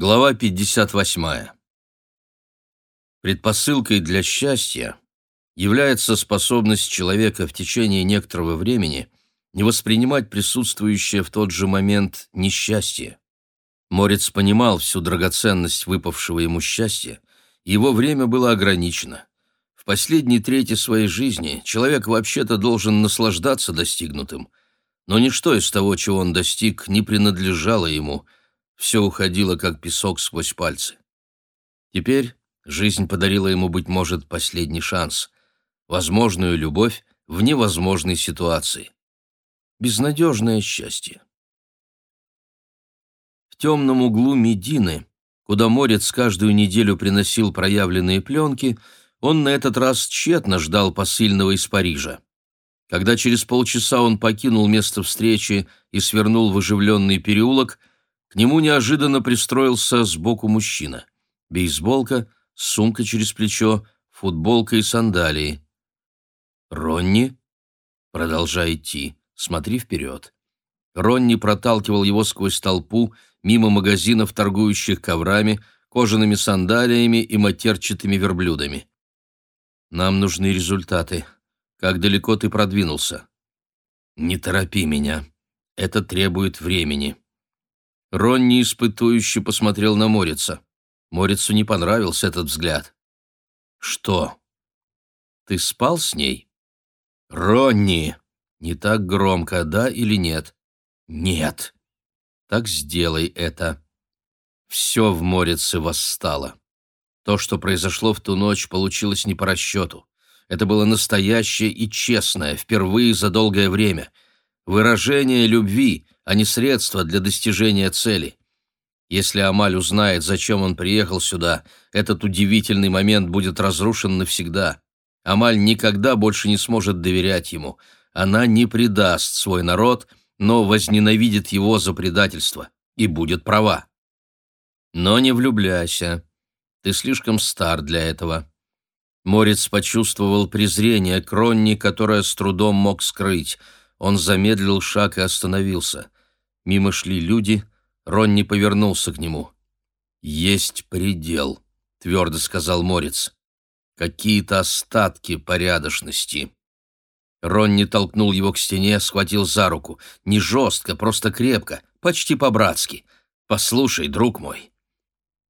Глава 58. Предпосылкой для счастья является способность человека в течение некоторого времени не воспринимать присутствующее в тот же момент несчастье. Морец понимал всю драгоценность выпавшего ему счастья, его время было ограничено. В последней трети своей жизни человек вообще-то должен наслаждаться достигнутым, но ничто из того, чего он достиг, не принадлежало ему – все уходило, как песок сквозь пальцы. Теперь жизнь подарила ему, быть может, последний шанс, возможную любовь в невозможной ситуации. Безнадежное счастье. В темном углу Медины, куда Морец каждую неделю приносил проявленные пленки, он на этот раз тщетно ждал посыльного из Парижа. Когда через полчаса он покинул место встречи и свернул в оживленный переулок, к нему неожиданно пристроился сбоку мужчина. Бейсболка, сумка через плечо, футболка и сандалии. «Ронни?» «Продолжай идти. Смотри вперед». Ронни проталкивал его сквозь толпу, мимо магазинов, торгующих коврами, кожаными сандалиями и матерчатыми верблюдами. «Нам нужны результаты. Как далеко ты продвинулся?» «Не торопи меня. Это требует времени». Ронни испытующе посмотрел на Морица. Морицу не понравился этот взгляд. «Что? Ты спал с ней?» «Ронни!» «Не так громко, да или нет?» «Нет!» «Так сделай это!» Все в Морице восстало. То, что произошло в ту ночь, получилось не по расчету. Это было настоящее и честное, впервые за долгое время. Выражение любви — а не средство для достижения цели. Если Амаль узнает, зачем он приехал сюда, этот удивительный момент будет разрушен навсегда. Амаль никогда больше не сможет доверять ему. Она не предаст свой народ, но возненавидит его за предательство. И будет права. Но не влюбляйся. Ты слишком стар для этого. Морец почувствовал презрение к Ронни, которое с трудом мог скрыть. Он замедлил шаг и остановился. Мимо шли люди, Ронни повернулся к нему. «Есть предел», — твердо сказал Морец. «Какие-то остатки порядочности». Ронни толкнул его к стене, схватил за руку. Не жестко, просто крепко, почти по-братски. «Послушай, друг мой,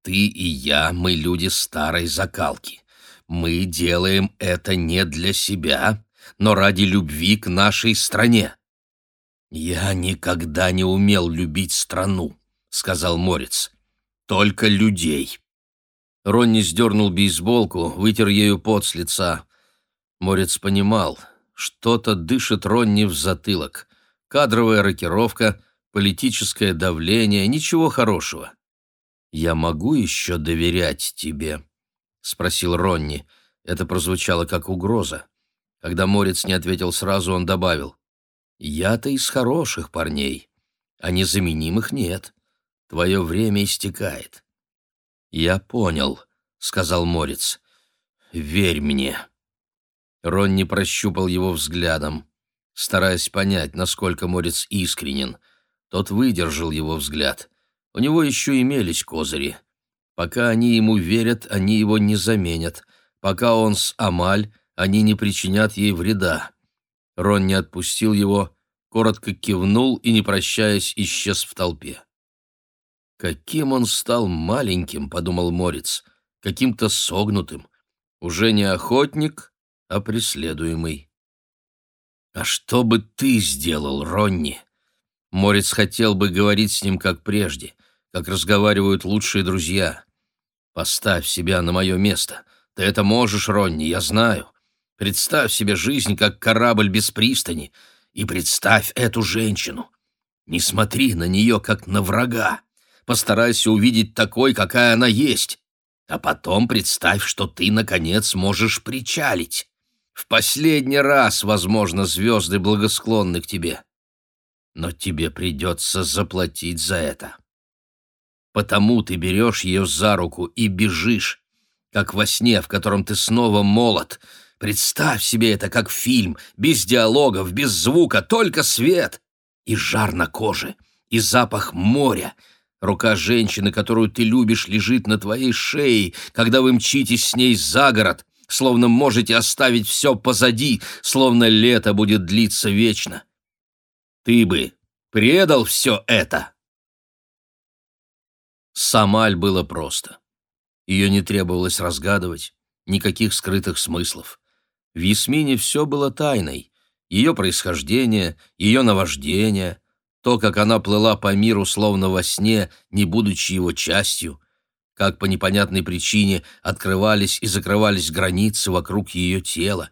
ты и я, мы люди старой закалки. Мы делаем это не для себя, но ради любви к нашей стране. «Я никогда не умел любить страну», — сказал Морец. «Только людей». Ронни сдернул бейсболку, вытер ею пот с лица. Морец понимал, что-то дышит Ронни в затылок. Кадровая рокировка, политическое давление, ничего хорошего. «Я могу еще доверять тебе?» — спросил Ронни. Это прозвучало как угроза. Когда Морец не ответил сразу, он добавил. Я-то из хороших парней, а незаменимых нет. Твое время истекает. Я понял, сказал Морец. Верь мне. Ронни прощупал его взглядом, стараясь понять, насколько Морец искренен. Тот выдержал его взгляд. У него еще имелись козыри. Пока они ему верят, они его не заменят. Пока он с Амаль, они не причинят ей вреда. Ронни отпустил его, коротко кивнул и, не прощаясь, исчез в толпе. «Каким он стал маленьким», — подумал Морец, — «каким-то согнутым. Уже не охотник, а преследуемый». «А что бы ты сделал, Ронни?» Морец хотел бы говорить с ним как прежде, как разговаривают лучшие друзья. «Поставь себя на мое место. Ты это можешь, Ронни, я знаю. Представь себе жизнь, как корабль без пристани, и представь эту женщину. Не смотри на нее, как на врага. Постарайся увидеть такой, какая она есть. А потом представь, что ты, наконец, можешь причалить. В последний раз, возможно, звезды благосклонны к тебе. Но тебе придется заплатить за это. Потому ты берешь ее за руку и бежишь, как во сне, в котором ты снова молод — Представь себе это как фильм, без диалогов, без звука, только свет и жар на коже, и запах моря. Рука женщины, которую ты любишь, лежит на твоей шее, когда вы мчитесь с ней за город, словно можете оставить все позади, словно лето будет длиться вечно. Ты бы предал все это. Самаль было просто. Ее не требовалось разгадывать, никаких скрытых смыслов. В Ясмине все было тайной. Ее происхождение, ее наваждение, то, как она плыла по миру словно во сне, не будучи его частью, как по непонятной причине открывались и закрывались границы вокруг ее тела,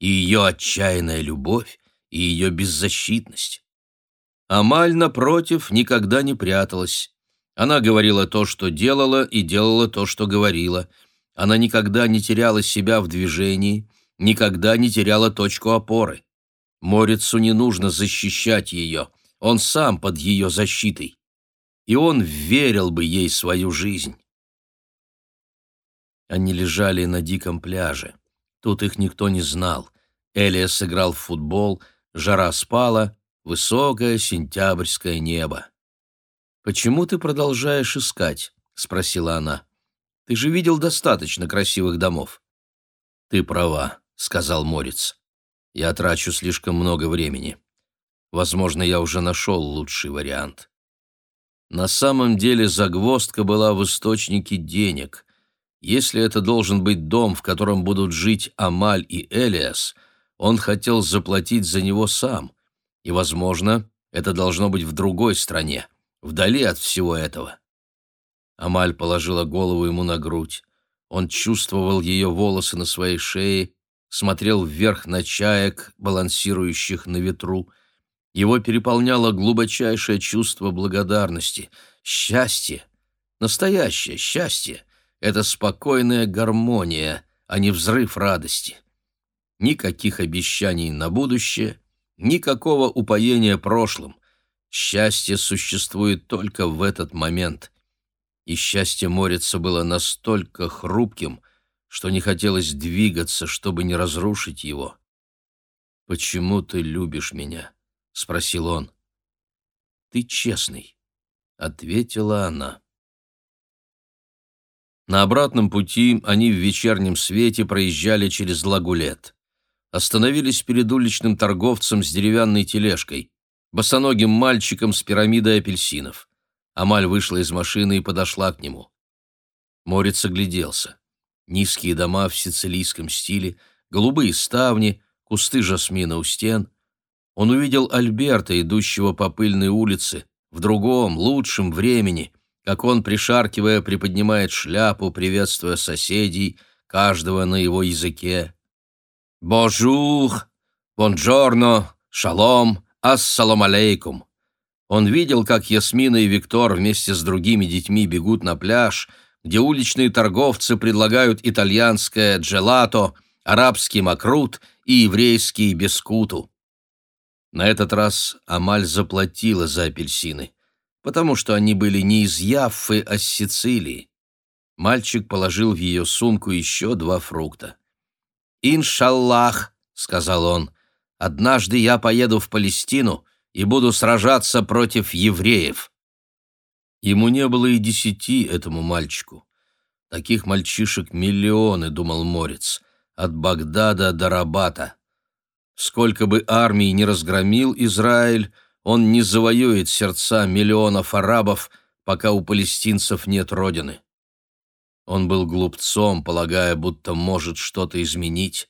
и ее отчаянная любовь, и ее беззащитность. Амаль, напротив, никогда не пряталась. Она говорила то, что делала, и делала то, что говорила. Она никогда не теряла себя в движении, никогда не теряла точку опоры. Морицу не нужно защищать ее, он сам под ее защитой. И он верил бы ей свою жизнь. Они лежали на диком пляже. Тут их никто не знал. Элия сыграл в футбол, жара спала, высокое сентябрьское небо. «Почему ты продолжаешь искать?» — спросила она. «Ты же видел достаточно красивых домов». «Ты права», — сказал Морец. «Я трачу слишком много времени. Возможно, я уже нашел лучший вариант». На самом деле загвоздка была в источнике денег. Если это должен быть дом, в котором будут жить Амаль и Элиас, он хотел заплатить за него сам. И, возможно, это должно быть в другой стране вдали от всего этого. Амаль положила голову ему на грудь. Он чувствовал ее волосы на своей шее, смотрел вверх на чаек, балансирующих на ветру. Его переполняло глубочайшее чувство благодарности, счастье, настоящее счастье. Это спокойная гармония, а не взрыв радости. Никаких обещаний на будущее, никакого упоения прошлым — Счастье существует только в этот момент. И счастье Морица было настолько хрупким, что не хотелось двигаться, чтобы не разрушить его. «Почему ты любишь меня?» — спросил он. «Ты честный», — ответила она. На обратном пути они в вечернем свете проезжали через Лагулет. Остановились перед уличным торговцем с деревянной тележкой босоногим мальчиком с пирамидой апельсинов. Амаль вышла из машины и подошла к нему. Морец огляделся. Низкие дома в сицилийском стиле, голубые ставни, кусты жасмина у стен. Он увидел Альберта, идущего по пыльной улице, в другом, лучшем времени, как он, пришаркивая, приподнимает шляпу, приветствуя соседей, каждого на его языке. «Bonjour! Buongiorno! שלום!» «السلام عليكم!» Он видел, как Ясмина и Виктор вместе с другими детьми бегут на пляж, где уличные торговцы предлагают итальянское джелато, арабский макрут и еврейский бискуту. На этот раз Амаль заплатила за апельсины, потому что они были не из Яффы, а с Сицилии. Мальчик положил в ее сумку еще два фрукта. «Иншаллах», — сказал он, Однажды я поеду в Палестину и буду сражаться против евреев». Ему не было и десяти этому мальчику. Таких мальчишек миллионы, думал Морец, от Багдада до Рабата. Сколько бы армий не разгромил Израиль, он не завоюет сердца миллионов арабов, пока у палестинцев нет родины. Он был глупцом, полагая, будто может что-то изменить.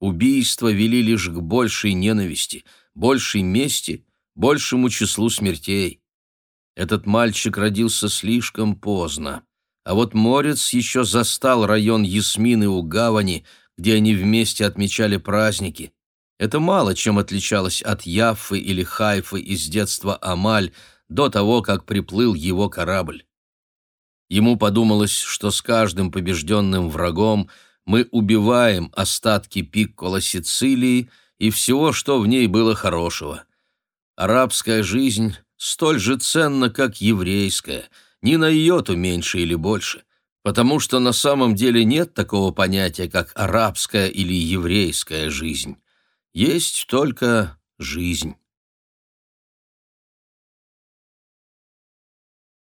Убийства вели лишь к большей ненависти, большей мести, большему числу смертей. Этот мальчик родился слишком поздно. А вот Морец еще застал район Ясмины у гавани, где они вместе отмечали праздники. Это мало чем отличалось от Яффы или Хайфы из детства Амаль до того, как приплыл его корабль. Ему подумалось, что с каждым побежденным врагом – мы убиваем остатки Пиккола Сицилии и всего, что в ней было хорошего. Арабская жизнь столь же ценна, как еврейская, ни на йоту меньше или больше, потому что на самом деле нет такого понятия, как арабская или еврейская жизнь. Есть только жизнь.